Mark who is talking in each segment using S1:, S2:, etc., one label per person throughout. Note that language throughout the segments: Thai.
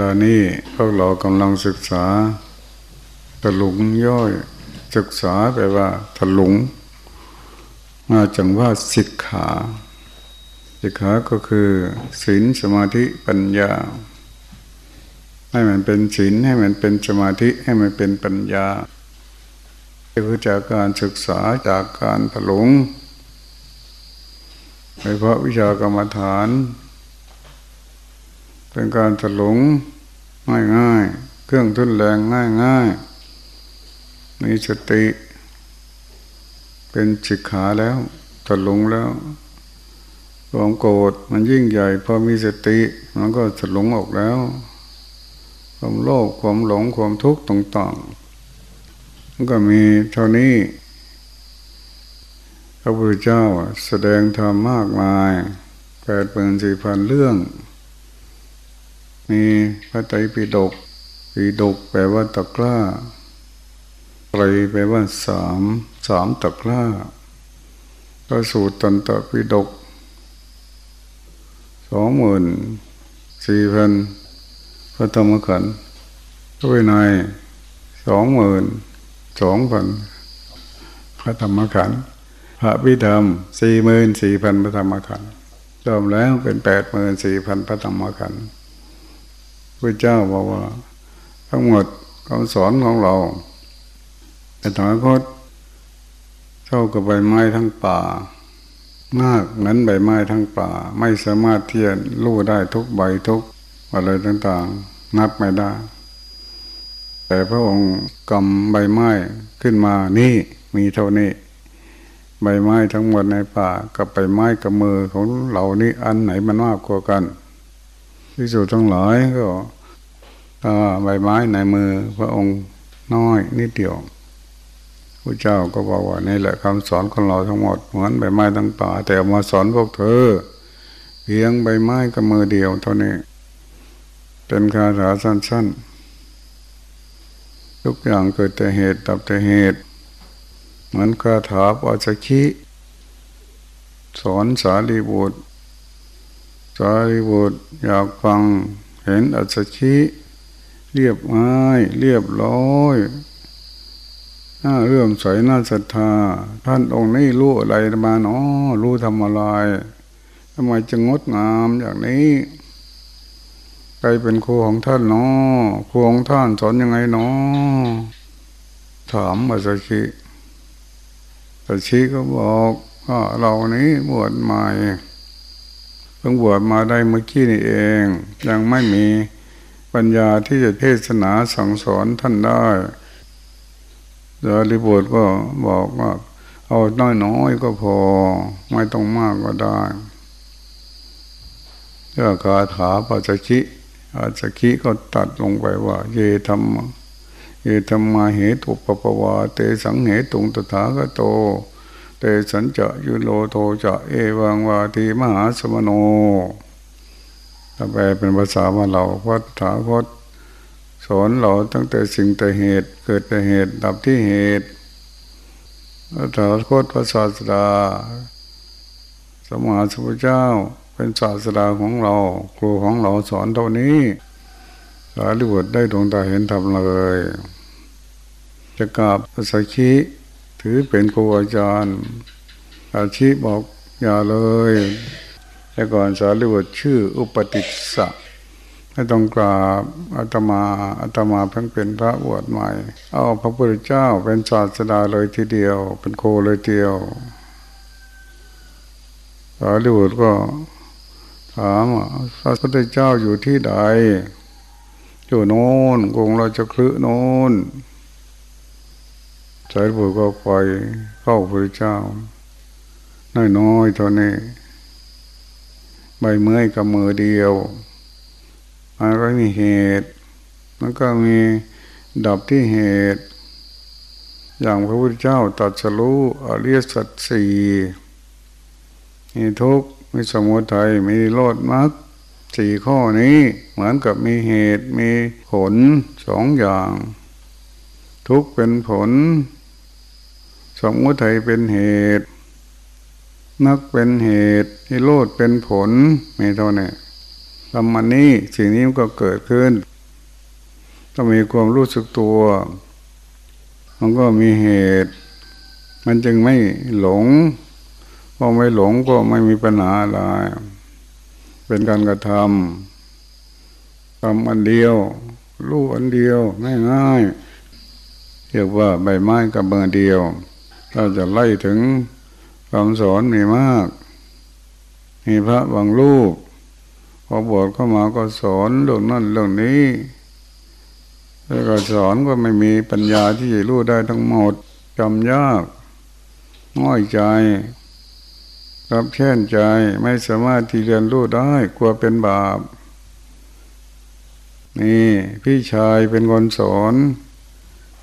S1: ลานี้พวกเรากำลังศึกษาถลุงย่อย ศึกษาแปลว่าถลุง มาจากว่าสิกขาสิกขาก็คือศีลสมาธิปัญญา ให้มันเป็นศีลให้มันเป็นสมาธิให้มันเป็นปัญญาคือจากการศึกษาจากการถลุงโดยเพราะวิชากรรมฐาน เป็นการถลุงง่ายง่ายเครื่องทุนแรงง่ายง่ายมีสติ เป็นจิกขาแล้วถลุงแล้วความโกรธมันยิ่งใหญ่พอมีสติ มันก็ถลุงออกแล้ว ความโลภความหลงความทุกข์ต่างๆมันก็มีเท่านี้พระพุทธเจ้าแสดงธรรมมากมายแปดหมื่นสี่พันเรื่อง มีพระไตรปิฎกปิฎกแปลว่าตะกร้าไตรแปลว่าสามสามตะกร้าก็สูตรตันตปิฎกสองหมื่นสี่พันพระธรรมขันธ์พระวินัยสองหมื่นสองพันพระธรรมขันธ์พระพิธรรมสี่หมื่นสี่พันพระธรรมขันธ์รวมแล้วเป็นแปดหมื่นสี่พันพระธรรมขันธ์ พระเจ้าบอกว่า ทั้งหมดคำสอนของเราแต่ถอยคตเท่ากับใบไม้ทั้งป่า มากเหมือนใบไม้ทั้งป่า ไม่สามารถที่จะรู้ได้ทุกใบทุกอะไรต่างๆ นับไม่ได้ แต่พระองค์กำใบไม้ขึ้นมานี่มีเท่านี้ใบไม้ทั้งหมดในป่ากับใบไม้กับมือของเหล่านี้อันไหนมันมากกว่ากันที่สุดทั้งหลายก็ ใบไม้ในมือพระองค์น้อยนิดเดียวพระเจ้าก็บอกว่านี่แหละคำสอนของเราทั้งหมดเหมือนใบไม้ทั้งป่า แต่มาสอนพวกเธอ เพียงใบไม้กับมือเดียวเท่านี้ เป็นคาถาสั้นๆ ทุกอย่างเกิดแต่เหตุตับแต่เหตุ เหมือนคาถาปัจจคิสอนสารีบุตรสารีบุตรอยากฟังเห็นอัจฉริ เรียบง่ายเรียบร้อยน่าเรื่อมใสน่าศรัทธา ท่านองค์นี้รู้อะไรมาเนาะรู้ทำอะไรทำไมจึงงดงามอย่างนี้ใครเป็นครูของท่านเนาะครูของท่านสอนยังไงเนาะถามมาสักทีสักทีก็บอกว่าเรานี้บวชใหม่เพิ่งบวชมาได้เมื่อกี้นี่เอง ยังไม่มี ปัญญาที่จะเทศนาสั่งสอนท่านได้สารีบุตรก็บอกว่า เอาน้อยน้อยก็พอ ไม่ต้องมากก็ได้เรื่องคาถาปัจจคิอาจคิก็ตัดลงไปว่า เยธรรมเยธรรมาเหตุปปวาเตสังเหตุงตถาคโต เตสัญจะยุโลโทจะเอวังวาทีมหาสมโน แปลเป็นภาษาว่าเราพัฒถาคตสอนเราตั้งแต่สิ่งแต่เหตุ เกิดแต่เหตุ ดับที่เหตุพระถาคตพระศาสดา สมมาสัมพุทธเจ้าเป็นศาสดาของเราครูของเราสอนเท่านี้สารีบุตรได้ดวงตาเห็นธรรมเลยจะกราบภาษาคีถือเป็นครูอาจารย์ อาชีบอกอย่าเลย แต่ก่อนสารีบุตรชื่ออุปติสสะไม่ต้องกราบอาตมาอาตมาเพิ่งเป็นพระบวชใหม่ เอาพระพุทธเจ้าเป็นศาสดาเลยทีเดียว เป็นโคเลยเดียวสารีบุตรก็ถามพระพุทธเจ้าอยู่ที่ใด อยู่โน้นกงเราจะคลือโน้นสายบุตรก็ไปเข้าพระเจ้าน้อยๆเท่านี้ ใบเมื่อยกับมือเดียว มันก็มีเหตุ มันก็มีดับที่เหตุ อย่างพระพุทธเจ้าตัดสรู้อริยสัจสี่มีทุกข์มีสมุทัยมีโลดมรรคสี่ข้อนี้เหมือนกับมีเหตุมีผลสองอย่าง ทุกข์เป็นผล สมุทัยเป็นเหตุ นักเป็นเหตุนิโรธเป็นผลไมีเท่านี้ทำมันนี้สิ่งนี้มันก็เกิดขึ้น ต้องมีความรู้สึกตัว มันก็มีเหตุ มันจึงไม่หลงพอไม่หลงก็ไม่มีปัญหาอะไร เป็นการกระทำทำอันเดียว รู้อันเดียวง่ายๆเรียกว่าใบไม้กับเบอร์เดียวถ้าจะไล่ถึง คำสอนมีมาก มีพระบางรูปพอบวชเข้ามาก็สอนเรื่องนั้นเรื่องนี้แล้วก็สอนก็ไม่มีปัญญาที่จะรู้ได้ทั้งหมดจำยากง่อยใจรับแค้นใจไม่สามารถที่เรียนรู้ได้กลัวเป็นบาป นี่พี่ชายเป็นคนสอน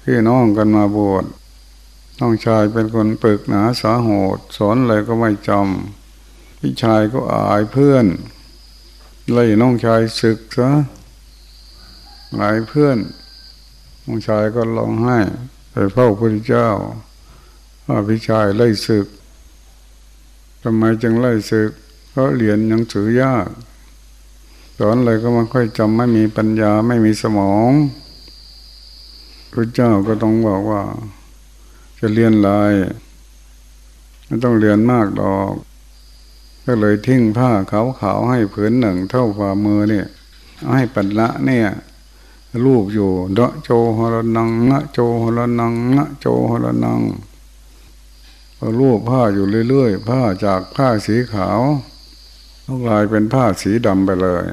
S1: พี่น้องกันมาบวช น้องชายเป็นคนปึกหนาสาโหดสอนอะไรก็ไม่จำพี่ชายก็อายเพื่อนไล่น้องชายศึกซะหลายเพื่อนน้องชายก็ร้องไห้ไปเฝ้าพระเจ้าว่าพี่ชายไล่ศึกทำไมจึงไล่ศึกเพราะเรียนหนังสือยากสอนอะไรก็ไม่ค่อยจำไม่มีปัญญาไม่มีสมองพระเจ้าก็ต้องบอกว่า จะเรียนลายไม่ต้องเรียนมากดอก ก็เลยทิ้งผ้าขาวๆให้ผืนหนึ่งเท่าฝ่ามือเนี่ยให้ปัญละเนี่ยรูปอยู่เดะโจหรนังนะโจหรนังนะโจหรนังรูปผ้าอยู่เรื่อยๆผ้าจากผ้าสีขาวกลายเป็นผ้าสีดำไปเลย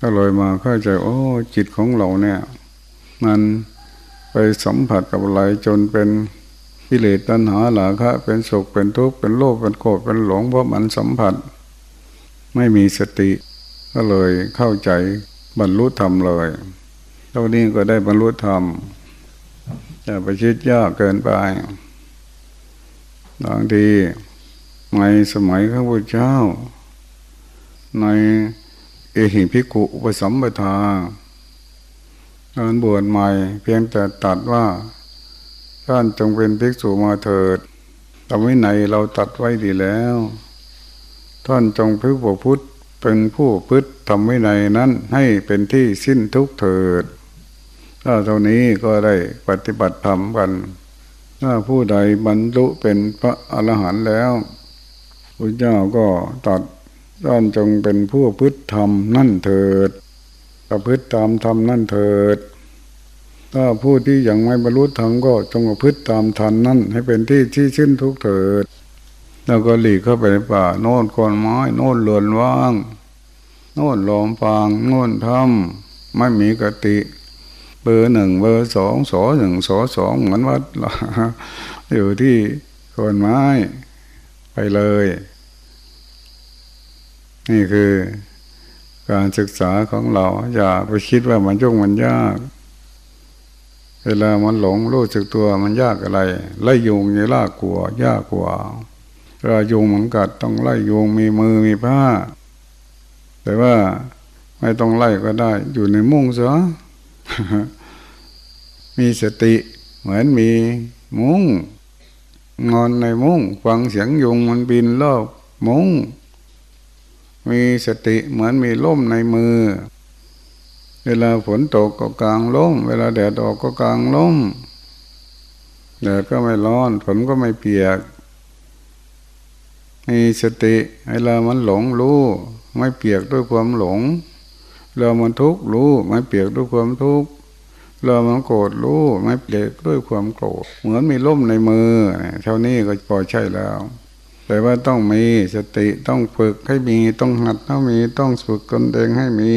S1: ก็เลยมาเข้าใจโอ้จิตของเราเนี่ย มัน ไปสัมผัสกับอะไรจนเป็นกิเลสตัณหาหลาคะเป็นสุขเป็นทุกข์เป็นโลภเป็นโกรธเป็นหลงเพราะมันสัมผัส ไม่มีสติ ก็เลยเข้าใจบรรลุธรรมเลยเท่านี้ก็ได้บรรลุธรรมจะไปชิดยากเกินไปบางทีในสมัยข้าพุทธเจ้า ในเอหิพิกุอุปสัมปทา การบวชใหม่เพียงแต่ตัดว่าท่านจงเป็นภิกษุมาเถิดทำไว้ไหนเราตัดไว้ดีแล้ว ท่านจงพึ่งพุทธเป็นผู้พึ่งทำไว้ในนั้นให้เป็นที่สิ้นทุกเถิด ถ้าเท่านี้ก็ได้ปฏิบัติธรรมกัน ถ้าผู้ใดบรรลุเป็นพระอรหันต์แล้วพระเจ้าก็ตัดด้านจงเป็นผู้พึ่งธรรมนั่นเถิด ประพฤติตามธรรมนั่นเถิด ถ้าผู้ที่ยังไม่บรรลุธรรมก็จงประพฤติตามธรรมนั่นให้เป็นที่ที่ชื่นทุกเถิด แล้วก็หลีกเข้าไปในป่า โน่นคนไม้ โน่นเลือนว่าง โน่นลอมฟาง โน่นถ้ำไม่มีกติเบอร์หนึ่งเบอร์สองสอหนึ่งสอสองเหมือนวัดอยู่ที่คนไม้ไปเลย นี่คือ การศึกษาของเรา อย่าไปคิดว่ามันยุ่งมันยาก เวลามันหลงรู้สึกตัวมันยากอะไร ไล่ยุงยังลากกลัวยากกว่าเวลายุงมันกัดต้องไล่ยุงมีมือมีผ้า แต่ว่าไม่ต้องไล่ก็ได้ อยู่ในมุ้งซะมีสติเหมือนมีมุ้งนอนในมุ้งฟังเสียงยุงมันบินรอบมุ้ง มีสติเหมือนมีล่มในมือ เวลาฝนตกก็กลางล่ม เวลาแดดออกก็กลางล่มแดดก็ไม่ร้อนฝนก็ไม่เปียก มีสติเวลามันหลงรู้ไม่เปียกด้วยความหลงเรามันทุกข์รู้ไม่เปียกด้วยความทุกข์เรามันโกรธรู้ไม่เปียกด้วยความโกรธเหมือนมีล่มในมือเท่านี้ก็พอใช่แล้ว แต่ว่าต้องมีสติต้องฝึกให้มีต้องหัดต้องมีต้องฝึกตนเองให้มี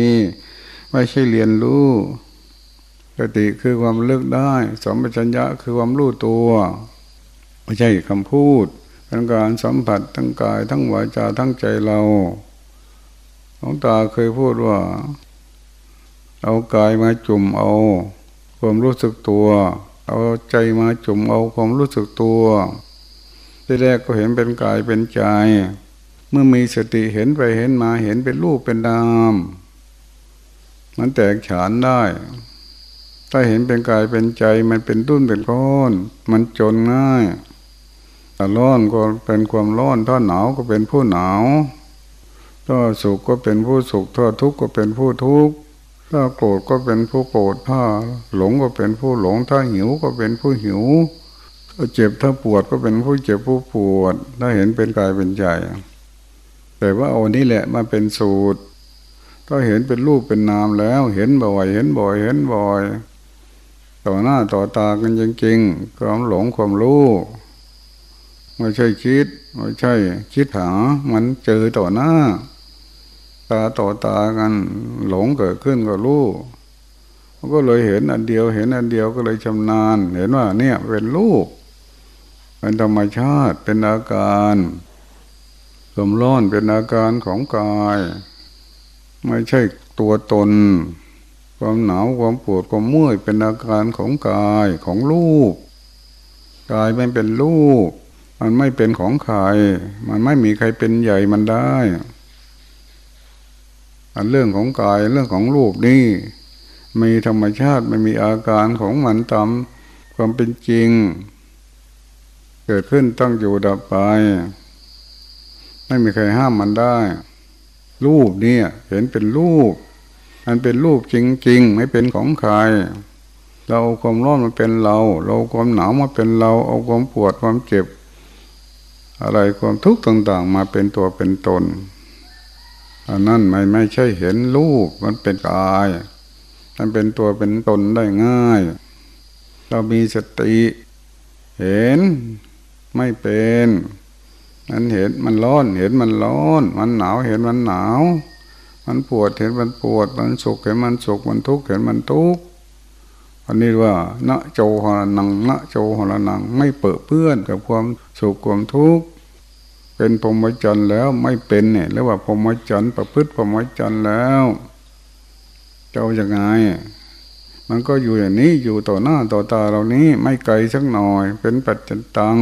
S1: ไม่ใช่เรียนรู้สติคือความเลือกได้สมปัญญะคือความรู้ตัวไม่ใช่คำพูดเป็นการสัมผัสทั้งกายทั้งวาจาทั้งใจเราหลวงตาเคยพูดว่า เอากายมาจุ่มเอา ความรู้สึกตัว เอาใจมาจุ่มเอาความรู้สึกตัว ที่แรกก็เห็นเป็นกายเป็นใจ เมื่อมีสติเห็นไปเห็นมาเห็นเป็นรูปเป็นนาม มันแตกฉานได้ ถ้าเห็นเป็นกายเป็นใจ มันเป็นตุ้นเป็นก้อน มันจนง่ายถ้าร้อนก็เป็นความร้อน ถ้าหนาวก็เป็นผู้หนาว ถ้าสุขก็เป็นผู้สุข ถ้าทุกข์ก็เป็นผู้ทุกข์ ถ้าโกรธก็เป็นผู้โกรธ ถ้าหลงก็เป็นผู้หลง ถ้าหิวก็เป็นผู้หิว ถ้าเจ็บถ้าปวดก็เป็นผู้เจ็บผู้ปวด ถ้าเห็นเป็นกายเป็นใจ แต่ว่าเอานี้แหละมาเป็นสูตร ถ้าเห็นเป็นรูปเป็นนามแล้ว เห็นบ่อย เห็นบ่อย เห็นบ่อย ต่อหน้าต่อตากันจริงๆความหลงความรู้ไม่ใช่คิดไม่ใช่ คิดหา มันเจอต่อหน้า ตาต่อตากัน หลงเกิดขึ้นก็รู้ก็เลยเห็นอันเดียวเห็นอันเดียวก็เลยชำนาญ เห็นว่าเนี่ยเป็นรูป เป็นธรรมชาติเป็นอาการสมร้อนเป็นอาการของกาย ไม่ใช่ตัวตน ความหนาวความปวดความเมื่อยเป็นอาการของกายของรูปกายไม่เป็นรูป มันไม่เป็นของใคร มันไม่มีใครเป็นใหญ่มันได้ อันเรื่องของกายเรื่องของรูปนี่มีธรรมชาติไม่มีอาการของมันตามความเป็นจริง เกิดขึ้นต้องอยู่ดับไป ไม่มีใครห้ามมันได้ รูปเนี่ย เห็นเป็นรูป มันเป็นรูปจริงๆ ไม่เป็นของใคร เราความร้อนมาเป็นเรา เราความหนาวมาเป็นเรา เอาความปวดความเจ็บ อะไรความทุกข์ต่าง ๆ มาเป็นตัวเป็นตนอันนั้นไม่ไม่ใช่เห็นรูปมันเป็นกาย มันเป็นตัวเป็นตนได้ง่าย เรามีสติ เห็น ไม่เป็นมันเห็นมันร้อนเห็นมันร้อน มันหนาวเห็นมันหนาว มันปวดเห็นมันปวด มันสุขเห็นมันสุขมันทุกข์เห็นมันทุกข์อันนี้ว่าณโจหรนังณโจหรนังไม่เปิดเพื่อนกับความสุขความทุกข์เป็นพรหมจรรย์แล้วไม่เป็นเนี่ยเรียกว่าพรหมจรรย์ประพฤติพรหมจรรย์แล้วเจ้าอย่างไงมันก็อยู่อย่างนี้อยู่ต่อหน้าต่อตาเรานี้ไม่ไกลสักหน่อย เป็นปัจจตัง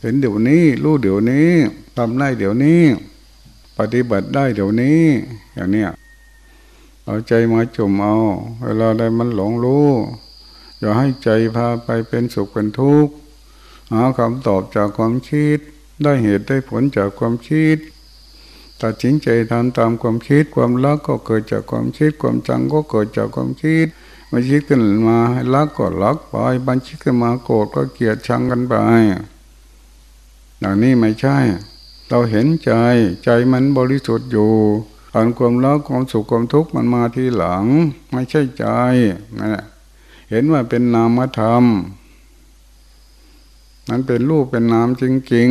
S1: เห็นเดี๋ยวนี้ รู้เดี๋ยวนี้ทำได้เดี๋ยวนี้ ปฏิบัติได้เดี๋ยวนี้ อย่างเนี้ยเอาใจมาจุ่มเอา เวลาใดมันหลงรู้อย่าให้ใจพาไปเป็นสุขเป็นทุกข์หาคำตอบจากความคิด ได้เหตุได้ผลจากความคิดตัดสินใจทำตามความคิดความรักก็เกิดจากความคิดความจังก็เกิดจากความคิดมันคิดขึ้นมาให้รักก็รักไปบันคิดขึ้นมาโกรธก็เกลียดชังกันไป อย่างนี้ไม่ใช่ เราเห็นใจใจมันบริสุทธิ์อยู่อันความรักความสุขความทุกข์มันมาทีหลัง ไม่ใช่ใจนะเห็นว่าเป็นนามธรรมมันเป็นรูปเป็นนามจริง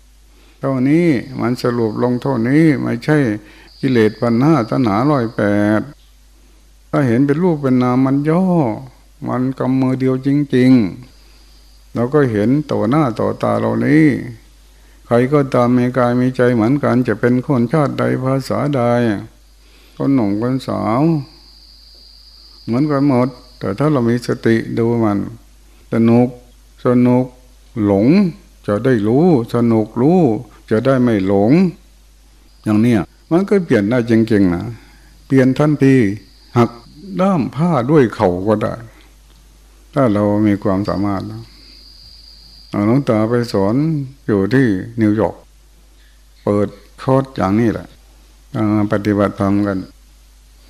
S1: ๆเท่านี้มันสรุปลงเท่านี้ไม่ใช่กิเลสปัญหาตัณหาร้อยแปดถ้าเห็นเป็นรูปเป็นนามมันย่อ มันกำมือเดียวจริง ๆ เราก็เห็นต่อหน้าต่อตาเรานี้ ใครก็ตามมีกายมีใจเหมือนกันจะเป็นคนชาติใดภาษาใดคนหนุ่มคนสาว เหมือนกันหมด แต่ถ้าเรามีสติดูมัน สนุกสนุกหลง จะได้รู้ สนุกรู้ จะได้ไม่หลง อย่างเนี้ยมันก็เปลี่ยนได้จริงๆนะเปลี่ยนทันทีหักด้ามผ้าด้วยเข่าก็ได้ ถ้าเรามีความสามารถนะ หลวงตาไปสอนอยู่ที่นิวยอร์กเปิดคอร์สอย่างนี้แหละปฏิบัติธรรมกัน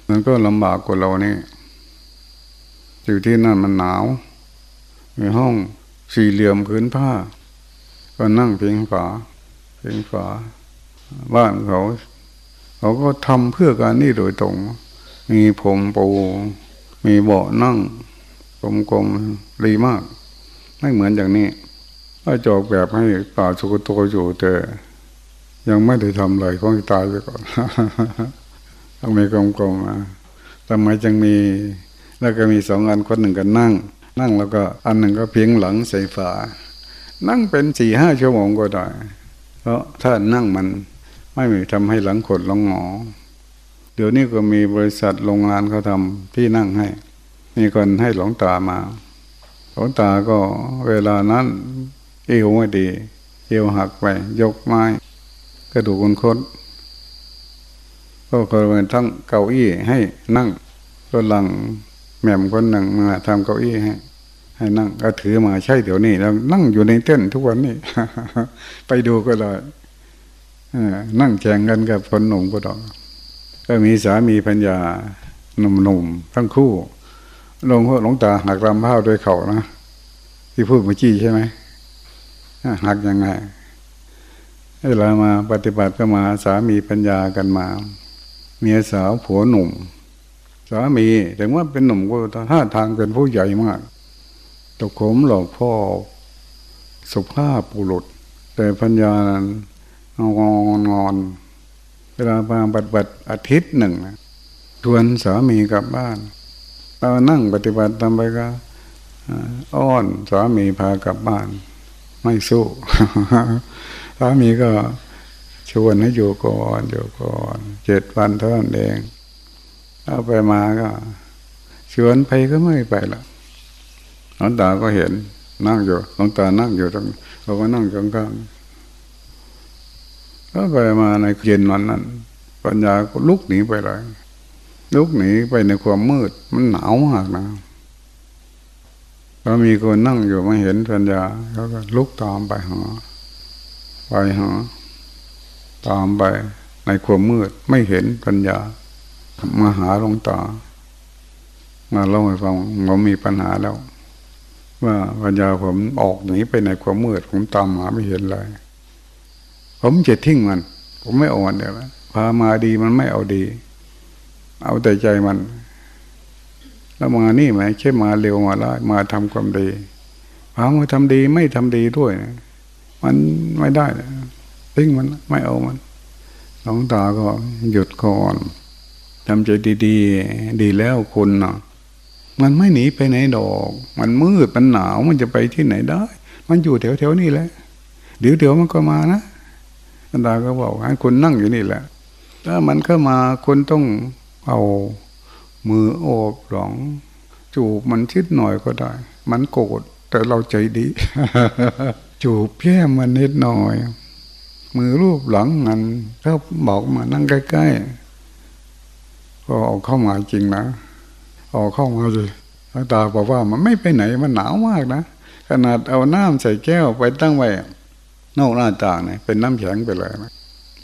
S1: มันก็ลำบากกว่าเรานี่อยู่ที่นั่นมันหนาว มีห้องสี่เหลี่ยมพื้นผ้า ก็นั่งเพียงฝาเพียงฝาบ้านเขา เขาก็ทำเพื่อการนี่โดยตรง มีผมปูมีเบาะนั่งกลมๆดีมาก ไม่เหมือนอย่างนี้ ถ้าจอกแบบให้ป่าสุกโตอยู่แต่ยังไม่ได้ทำอะไรก็ตายไปก่อนต้องมีกลมๆมาทำไมจึงมีแล้วก็มีสองอันคนหนึ่งกันนั่ง นั่งแล้วก็อันหนึ่งก็เพียงหลังใส่ฝา นั่งเป็นสี่ห้าชั่วโมงก็ได้ เพราะถ้านั่งมันไม่มีทำให้หลังขดหลังหงอ เดี๋ยวนี้ก็มีบริษัทโรงงานเขาทำที่นั่งให้ มีคนให้หลวงตามาหลวงตาก็เวลานั้น เอวไม่ดีเอวหักไป ยกไม้ กระดูกคนคดก็เคยเป็นทั้งเก้าอี้ให้นั่งก็หลังแม่มคนหนึ่งมาทำเก้าอี้ให้ให้นั่งก็ถือมาใช่เดี๋ยวนี้แล้วนั่งอยู่ในเต้นทุกวันนี้ ไปดูก็ได้นั่งแข่งกันกับคนหนุ่มก็ต้องก็มีสามีพัญญาหนุ่มๆทั้งคู่หลวงพ่อหลวงตาหักลำพ้าด้วยเขานะ ที่พูดเมื่อกี้ใช่ไหม หักยังไงเวลามาปฏิบัติก็มาสามีปัญญากันมา เมียสาวผัวหนุ่ม สามีแต่ว่าเป็นหนุ่มก็ท่าทางเป็นผู้ใหญ่มากตกขมหลอกพ่อ สุภาพปุรุษ แต่ปัญญานั้นงอนงอน เวลามาปฏิบัติอาทิตย์หนึ่งชวนสามีกลับบ้านเรานั่งปฏิบัติทำไปก็อ้อนสามีพากลับบ้าน ไม่สู้สามีก็ชวนให้อยู่ก่อนอยู่ก่อนเจ็ดวันเท่านั้นเองเอาไปมาก็ ชวนไปก็ไม่ไปละหลวงตาก็เห็นนั่งอยู่หลวงตานั่งอยู่ตรงเราก็นั่งข้างๆก็ไปมาในเย็นวันนั้น ปัญญาก็ลุกหนีไปเลยลุกหนีไปในความมืด มันหนาวมากนะ ก็มีคนนั่งอยู่มาเห็นปัญญาเขาก็ลุกตามไปหาไปหาตามไปในความมืดไม่เห็นปัญญามาหาหลวงตามาเล่าให้ฟังผมมีปัญหาแล้ว ว่าปัญญาผมออกหนีไปในความมืด ผมตามหาไม่เห็นเลย ผมจะทิ้งมัน ผมไม่อ่อนเดี๋ยวพามาดีมันไม่เอาดี เอาแต่ใจมัน แล้วมานี่ไหมใช่มาเร็วมาละมาทำความดีพามาทำดีไม่ทำดีด้วยนะมันไม่ได้ทิ้งมันไม่เอามันหลวงตาก็หยุดก่อนทำใจดี ๆ ดีแล้วคุณเนาะมันไม่หนีไปไหนดอก มันมืดมันหนาวมันจะไปที่ไหนได้ มันอยู่แถวๆนี่แหละเดี๋ยวเดี๋ยวมันก็มานะหลวงตาก็บอกให้คุณนั่งอยู่นี่แหละ ถ้ามันเข้ามาคุณต้องเอา มือโอบหลงจูบมันชิดหน่อยก็ได้ มันโกรธแต่เราใจดี จูบแก้มมันนิดหน่อย มือรูปหลังมันเขาบอกมานั่งใกล้ๆก็เอาเข้ามาจริงนะเอาเข้ามาเลยตาบอกว่ามันไม่ไปไหนมันหนาวมากนะขนาดเอาน้ำใส่แก้วไปตั้งไว้นอกหน้าต่างเนี่ยเป็นน้ำแข็งไปเลยนะ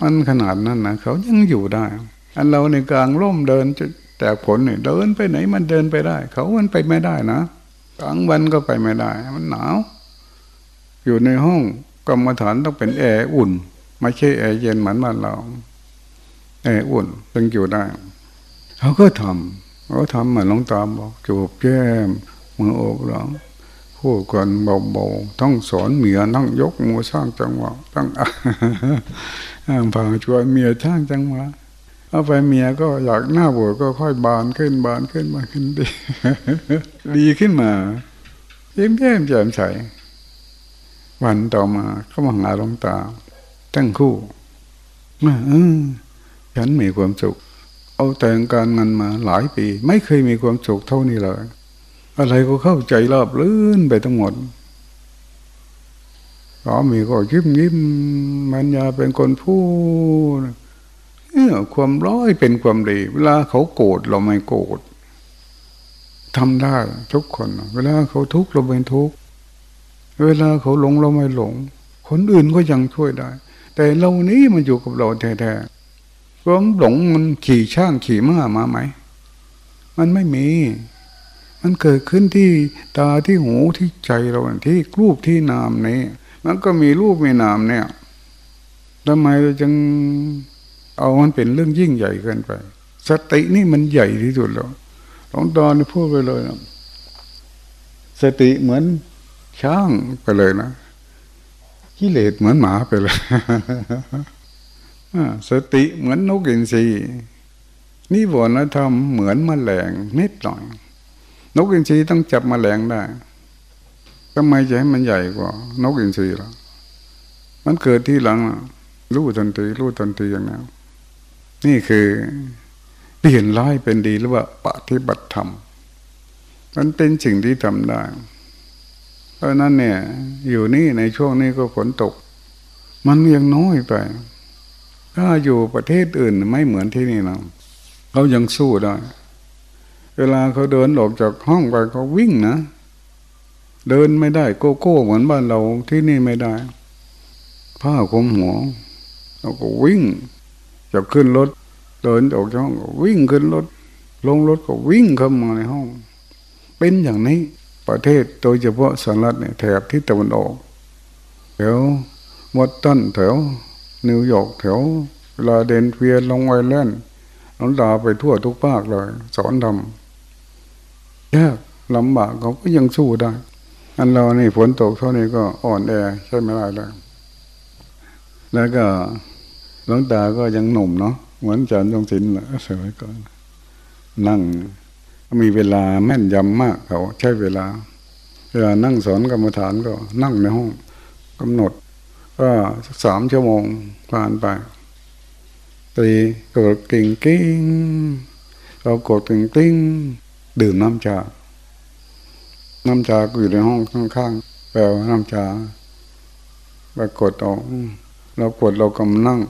S1: มันขนาดนั้นนะเขายังอยู่ได้ อันเราในกลางร่มเดิน แต่ผลเนี่ยเดินไปไหนมันเดินไปได้ เขามันไปไม่ได้นะกลางวันก็ไปไม่ได้ มันหนาว อยู่ในห้องกรรมฐานต้องเป็นแอร์อุ่น ไม่ใช่แอร์เย็นเหมือนบ้านเราแอร์อุ่นจึงอยู่ได้ เขาก็ทำเขาทำเหมือนลงตามบอกจูบแก้มมือโอบหลังพูดกันเบาๆต้องสอนเมียต้องยกมือสร้างจังหวะต้องอ่างผ่าชวนเมียสร้างจังหวะ เอาไปเมียก็อยากหน้าบวชก็ค่อยบานขึ้นบานขึ้นมาขึ้นดี ดีขึ้นมาเยิ้มแย้มแจ่มใสวันต่อมาเขามาหาหลวงตาตั้งคู่มาเออฉันมีความสุข เอาแต่งการงานมาหลายปี ไม่เคยมีความสุขเท่านี้เลยอะไรก็เข้าใจรอบลื่นไปทั้งหมดสามีก็ยิ้มยิ้มมันยาเป็นคนพูด ความร้อยเป็นความดี เวลาเขาโกรธเราไม่โกรธทำได้ทุกคน เวลาเขาทุกข์เราเป็นทุกข์เวลาเขาหลงเราไม่หลง คนอื่นก็ยังช่วยได้ แต่เรานี้มันอยู่กับเราแท้ๆความหลงมันขี่ช่างขี่ม้ามาไหม มันไม่มี มันเกิดขึ้นที่ตาที่หูที่ใจเราที่รูปที่นามนี้ มันก็มีรูปมีนามเนี่ยทำไมเราจึง เอามันเป็นเรื่องยิ่งใหญ่เกินไป สตินี่มันใหญ่ที่สุดแล้วหลวงตอนพูดไปเลยนะสติเหมือนช้างไปเลยนะกิเลสเหมือนหมาไปเลยสติเหมือนนกอินทรีนิวรณธรรมเหมือนมแมลงนิดหน่อย นกอินทรีต้องจับมแมลงได้ทำไมจะให้มันใหญ่กว่า นกอินทรีล่ะมันเกิดที่หลังรู้ทันทีรู้ทันทีอย่างนั้น นี่คือเปลี่ยนร้ายเป็นดีหรือว่าปฏิบัติธรรม มันเป็นสิ่งที่ทำได้ เพราะนั้นเนี่ย อยู่นี่ในช่วงนี้ก็ฝนตก มันยังน้อยไป ถ้าอยู่ประเทศอื่นไม่เหมือนที่นี่นะเขายังสู้ได้ เวลาเขาเดินออกจากห้องไปเขาวิ่งนะ เดินไม่ได้โก้โก้เหมือนบ้านเราที่นี่ไม่ได้ ผ้าคลุมหัวเราก็วิ่ง จะขึ้นรถเดินออกจากห้องก็วิ่งขึ้นรถ ลงรถก็วิ่งเข้ามาในห้อง เป็นอย่างนี้ประเทศโดยเฉพาะสหรัฐเนี่ยแถบที่ตะวันออกแถวมอตตันแถว นิวยอร์กแถวลาเดนเฟียลงไอแลนด์น้องตาไปทั่วทุกภาคเลย สอนทำยากลำบากเขาก็ยังสู้ได้ อันเรานี่ฝนตกเท่านี้ก็อ่อนแอใช่ไหมล่ะแล้วก็ หลวงตาก็ยังหนุ่มเนาะเหมือนอาจารย์ยงศิลป์สมัยก่อน นั่งมีเวลาแม่นยำมากเขาใช้เวลา เวลานั่งสอนกรรมฐานก็นั่งในห้องกำหนด ก็สักสามชั่วโมงผ่านไปตีกดกิ่งกิ้งเรากดกิ่งกิ้งดื่มน้ำชา น้ำชาก็อยู่ในห้องข้างๆแปลว่าน้ำชาไปกดออกเรากดเรากำนั่ง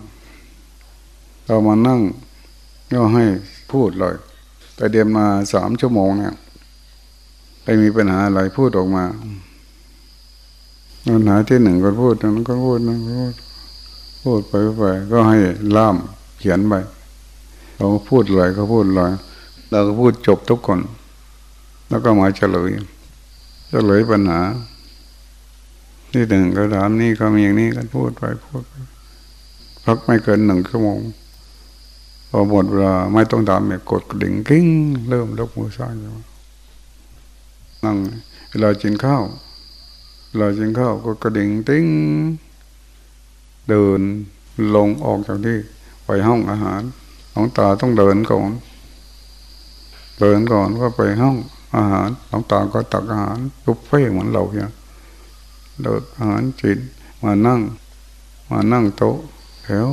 S1: เรามานั่งก็ให้พูดเลยแต่เดียนมาสามชั่วโมงเนี่ยไปมีปัญหาอะไรพูดออกมาปัญหาที่หนึ่งก็พูดนั้นก็พูดนั้นก็พูดพูดไปไปก็ให้ล่ามเขียนไปเราพูดเลยก็พูดเลยเราก็พูดจบทุกคน แล้วก็มาเฉลยเฉลยปัญหา ที่หนึ่งก็ถามนี่ก็มีอย่างนี้กันพูดไปพูดไปพักไม่เกินหนึ่งชั่วโมง พอหมดเวลาไม่ต้องถามเนี่ยกดกระดิ่งกิ้งเริ่มลกมือสร้างนั่งเวลากินข้าวเวลากินข้าวก็กระดิ่งติ้งเดินลงออกจากที่ไปห้องอาหารหลวงตาต้องเดินก่อน เดินก่อนก็ไปห้องอาหารหลวงตาก็ตักอาหารบุฟเฟ่เหมือนเราเนี่ยเดินอาหารจินมานั่ง มานั่งโต๊ะแถว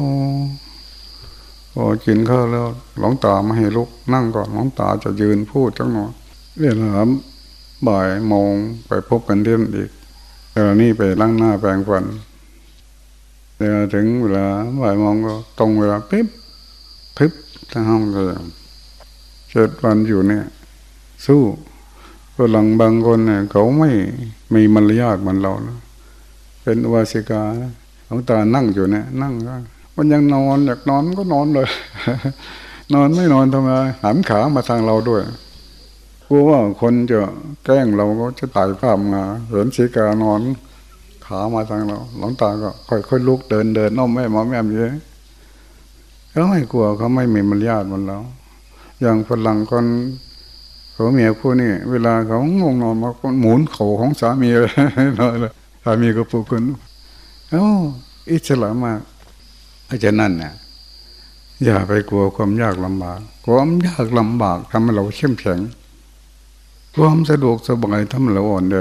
S1: พอกินข้าวแล้วหลวงตามาให้ลุกนั่งก่อนหลวงตาจะยืนพูดจังหน่อยเรียนหาบ่ายโมงไปพบกันเที่ยงอีกเวลานี้ไปล้างหน้าแปรงฟันเวลาถึงเวลาบ่ายโมงก็ตรงเวลาปิ๊บพึบทั้งห้องเลยเจ็ดวันอยู่เนี่ย สู้ฝรั่งบางคนเนี่ยเขาไม่มีมารยาทเหมือนเรานะเป็นวาสิกาหลวงตานั่งอยู่เนี่ยนั่ง มันยังนอนอยากนอนก็นอนเลย นอนไม่นอนทำไมหันขามาทางเราด้วยกลัวว่าคนจะแกล้งเราก็จะถ่ายภาพมาเห็นสีกานอนขามาทางเรา หลวงตาก็ค่อยๆลุกเดินเดินน้อมแม่มอแม่เยอะเขาไม่กลัวเขาไม่มีมารยาทเหมือนเราอย่างฝรั่งคนเขาเมียคู่นี่เวลาเขางงนอนมาหมุนเข่าของสามีเลยสามีก็ปลุกคนเอ้าอิสระมาก อาจารย์นั่นเนี่ยอย่าไปกลัวความยากลำบาก ความยากลำบากทำให้เราเข้มแข็ง ความสะดวกสบายทำให้เราอ่อนแอ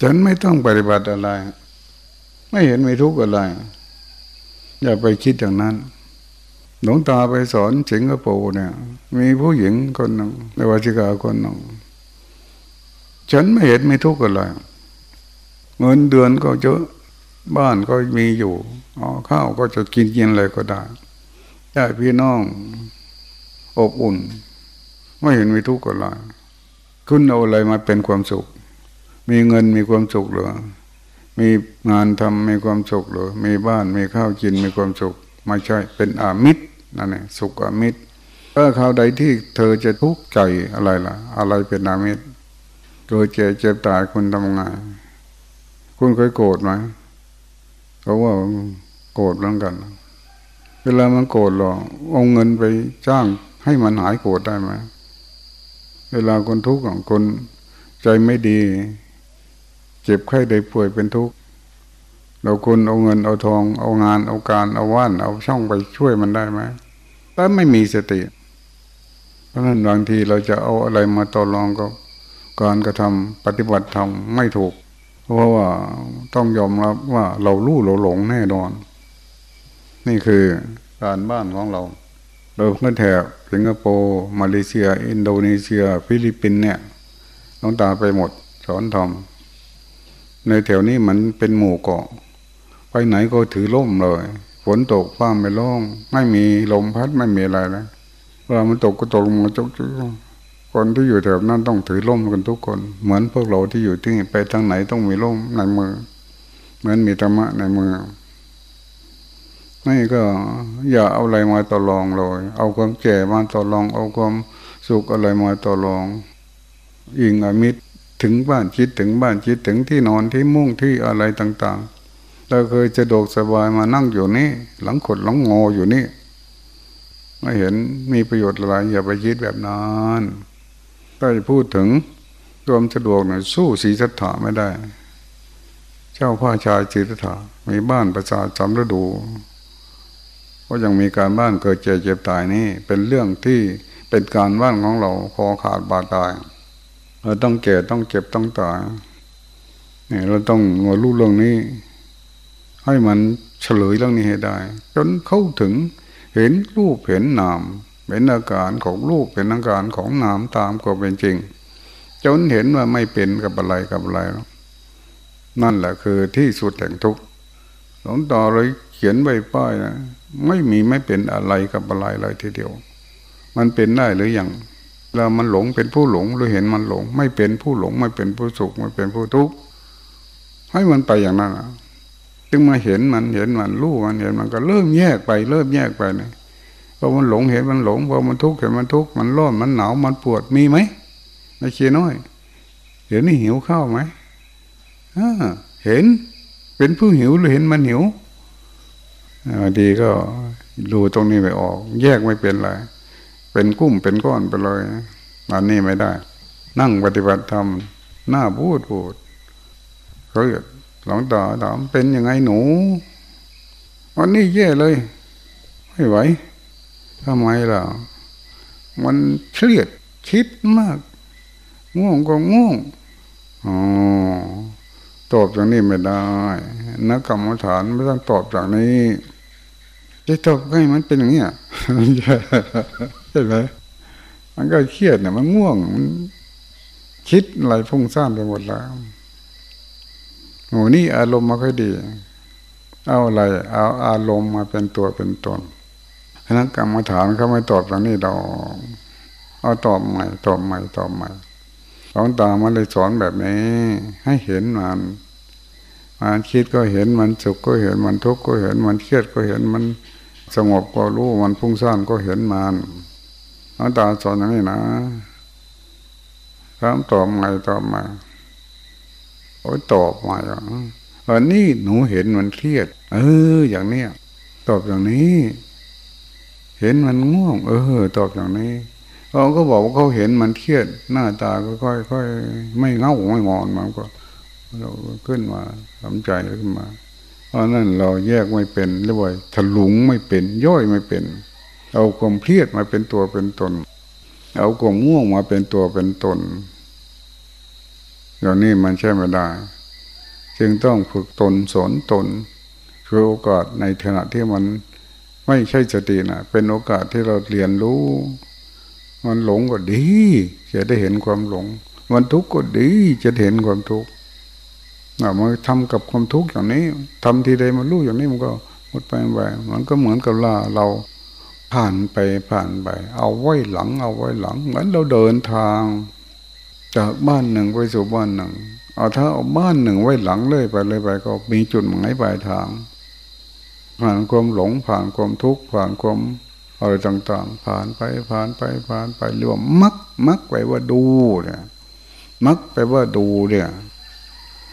S1: ฉันไม่ต้องปฏิบัติอะไร ไม่เห็นไม่ทุกข์อะไร อย่าไปคิดอย่างนั้นหลวงตาไปสอนสิงคโปร์เนี่ย มีผู้หญิงคนหนึ่งในวัชิกาคนหนึ่งฉันไม่เห็นไม่ทุกข์อะไรเงินเดือนก็เยอะ บ้านก็มีอยู่อ๋อข้าวก็จะกินกินอะไรก็ได้ญาติพี่น้อง อบอุ่น ไม่เห็นมีทุกข์อะไรคุณเอาอะไรมาเป็นความสุข มีเงินมีความสุขหรือมีงานทำมีความสุขหรือมีบ้านมีข้าวกินมีความสุข ไม่ใช่เป็นอามิตรนั่นเองสุขอามิตรถ้าข่าวใดที่เธอจะทุกข์ใจอะไรล่ะ อะไรเป็นอามิตรเกิดเจ็บเจ็บตายคุณทำไงคุณเคยโกรธไหม เขาว่าโกรธเหมือนกัน เวลามันโกรธหรอเอาเงินไปจ้างให้มันหายโกรธได้ไหมเวลาคนทุกข์ของคนใจไม่ดี เจ็บไข้ได้ป่วยเป็นทุกข์เราคุณเอาเงินเอาทอง เอางานเอาการเอาว่าน เอาช่องไปช่วยมันได้ไหมถ้าไม่มีสติ เพราะนั้นบางทีเราจะเอาอะไรมาต่อรองก็การกระทำปฏิบัติธรรมไม่ถูก เพราะว่าต้องยอมรับว่าเราลู่เราหลงแน่นอน นี่คือการบ้านของเราโดยพื้นแถบสิงคโปร์มาเลเซีย อินโดนีเซีย ฟิลิปปินส์เนี่ยต้องตาไปหมด สอนทำในแถวนี้มันเป็นหมู่เกาะ ไปไหนก็ถือล่มเลยฝนตกฟ้าไม่ร้อง ไม่มีลมพัดไม่มีอะไรนะเวลามันตกก็ตกลงมาจุกจุก คนที่อยู่แถวนั้นต้องถือร่มกันทุกคน เหมือนพวกเราที่อยู่ที่ไปทางไหนต้องมีร่มในมือ เหมือนมีธรรมะในมือนี่ก็อย่าเอาอะไรมาต่อรองเลย เอาความแก่มาต่อรอง เอาความสุขอะไรมาต่อรอง อิงอมิตรถึงบ้านคิดถึงบ้านคิดถึงที่นอนที่มุ่งที่อะไรต่างๆ เราเคยจะโดกสบายมานั่งอยู่นี่ หลังขดหลังงออยู่นี่ ไม่เห็นมีประโยชน์อะไรอย่าไปคิดแบบนั้น ถ้าจะพูดถึงรวมสะดวกหน่อยสู้สีสัทธาไม่ได้ เจ้าพ่อชายสีสัทธามีบ้านประชาจำฤดู ก็ยังมีการบ้านเกิดเจ็บเจ็บตายนี่ เป็นเรื่องที่เป็นการบ้านของเราคอขาดบาดตายเราต้องแก่ต้องเจ็บต้องตายเนี่ยเราต้องมารู้เรื่องนี้ ให้มันเฉลยเรื่องนี้ให้ได้ จนเข้าถึงเห็นรูปเห็นนาม เป็นอาการของรูปเป็นอาการของนามตามก็เป็นจริง จนเห็นว่าไม่เป็นกับอะไรกับอะไรนั่นแหละคือที่สุดแห่งทุกข์หลวงต่อเลยเขียนใบป้ายนะไม่มีไม่เป็นอะไรกับอะไรเลยทีเดียว มันเป็นได้หรืออยังเรามันหลงเป็นผู้หลงหรือเห็นมันหลง ไม่เป็นผู้หลงไม่เป็นผู้สุขไม่เป็นผู้ทุกข์ให้มันไปอย่างนั้นจึงมาเห็นมันเห็นมันรู้มันเห็นมันก็เริ่มแยกไป เริ่มแยกไปเนี่ย พอมันหลงเห็นมันหลงพอมันทุกข์เห็นมันทุกข์มันร้อนมันหนาวมันปวดมีไหมไม่เชียน้อยเห็นนี่หิวข้าวไหมเห็น เป็นผู้หิวหรือเห็นมันหิวดีก็ดูตรงนี้ไปออก แยกไม่เป็นไรเป็นกุ้มเป็นก้อนไปเลยอันนี้ไม่ได้ นั่งปฏิบัติธรรมหน้าพูดพูดเขาหลงต่อถามเป็นยังไงหนูวันนี้แย่เลย ไม่ไหว ทำไมล่ะ มันเครียดคิดมาก ง่วงก็ง่วงอ๋อตอบอย่างนี้ไม่ได้นักกรรมฐานไม่ต้องตอบอย่างนี้จะตอบให้มันเป็นอย่างนี้ใช่ไหมมันก็เครียดเนี่ยมันง่วงมันคิดอะไรฟุ้งซ่านไปหมดแล้วโอ้นี่อารมณ์มาค่อยดี เอาอะไร เอาอารมณ์มาเป็นตัวเป็นตน คณะกรรมฐานเขาไม่ตอบอย่างนี้เราเอาตอบใหม่ตอบใหม่ตอบใหม่หลวงตามันเลยสอนแบบนี้ ให้เห็นมันมันคิดก็เห็นมันสุขก็เห็นมันทุกข์ก็เห็นมันเครียดก็เห็นมันสงบก็รู้มันพุ่งซ่านก็เห็นมันหลวงตาสอนอย่างนี้นะถามตอบใหม่ตอบใหม่โอ้ตอบใหม่วันนี้หนูเห็นมันเครียด เออ อย่างเนี้ยตอบอย่างนี้ เห็นมันง่วง เออตอบอย่างนี้เขาก็บอกว่าเขาเห็นมันเครียดหน้าตาก็ค่อยค่อยไม่เงาไม่งอนมันก็ เราขึ้นมาทำใจขึ้นมาเพราะนั้นเราแยกไม่เป็นเรียกว่าถลุงไม่เป็น ย่อยไม่เป็น เอาความเครียดมาเป็นตัวเป็นตน เอาความง่วงมาเป็นตัวเป็นตนอย่างนี้มันใช่ไม่ได้ จึงต้องฝึกตนสอนตนคือโอกาสในขณะที่มัน ไม่ใช่สตินะเป็นโอกาสที่เราเรียนรู้ มันหลงก็ดี จะได้เห็นความหลง มันทุกข์ก็ดีจะเห็นความทุกข์มาทำกับความทุกข์อย่างนี้ทำทีใดมันรู้อย่างนี้มันก็หมดไปไปมันก็เหมือนกับล่าเราผ่านไปผ่านไป เอาไว้หลัง เอาไว้หลัง เหมือนเราเดินทาง จากบ้านหนึ่งไปสู่บ้านหนึ่ง เอาถ้าเอาบ้านหนึ่งไว้หลังเลยไปเลยไป ก็มีจุดหมายปลายทาง ผ่านความหลงผ่านความทุกข์ผ่านความอะไรต่างๆ ผ่านไปผ่านไปผ่านไปเรียกว่ามักมักไปว่าดูเนี่ยมักไปว่าดูเนี่ย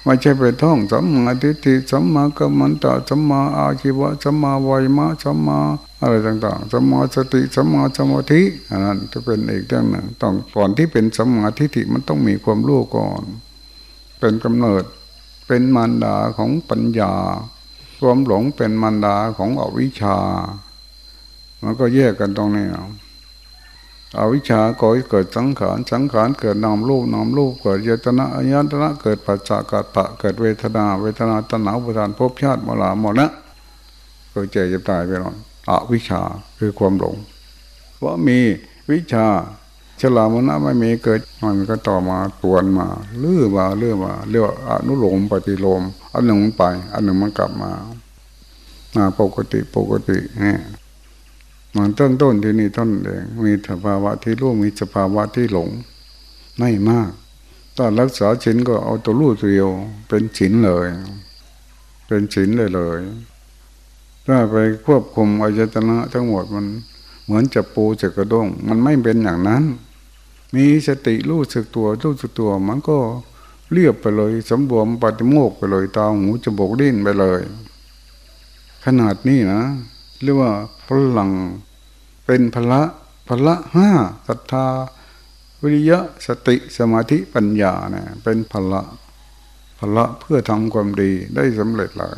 S1: ไม่ใช่ไปท่องสัมมาทิฏฐิสัมมากัมมันตะสัมมาอาชีวะสัมมาวิมะสัมมาอะไรต่างๆสัมมาสติสัมมาสมาธิอันนั้นจะเป็นอีกเรื่องหนึ่งต้องก่อนที่เป็นสัมมาทิฏฐิมันต้องมีความรู้ก่อน เป็นกำเนิดเป็นมารดาของปัญญา ความหลงเป็นมารดาของอวิชชา มันก็แยกกันตรงนี้อวิชชาก่อให้เกิดสังขาร สังขารเกิดนามรูปนามรูปเกิดยตนะอายตนะเกิดปัจจักตะเกิดเวทนา เวทนาตนาประทานภพชาติมลาหมดนะเกิดเจ็บตายไปหรอกอวิชชาคือความหลงว่าะมีวิชา ฉลามนะไม่มีเกิดมันก็ต่อมาตวนมาเลื่อมาเลื่อมาเรียกว่าอนุโลมปฏิโลมอันหนึ่งมันไป อันหนึ่งมันกลับมามาปกติปกติเนี่ยมันต้นต้นที่นี่ต้นเองมีสภาวะที่รู้มีสภาวะที่หลง ไม่มากตอนรักษาฉินก็เอาตัวรู้ตัวเดียว เป็นฉินเลย เป็นฉินเลยเลย ถ้าไปควบคุมอายตนะทั้งหมดมัน เหมือนจะปูจะกระด้ง มันไม่เป็นอย่างนั้น มีสติรู้สึกตัวรู้สึกตัว มันก็เรียบไปเลยสมบูรณ์ปฏิโมกไปเลยตาหูจมูกดิ้นไปเลย ขนาดนี้นะเรียกว่าพลังเป็นพละพละห้าศรัทธา วิริยะสติสมาธิปัญญาเนี่ยเป็นพละพละเพื่อทำความดีได้สำเร็จแล้ว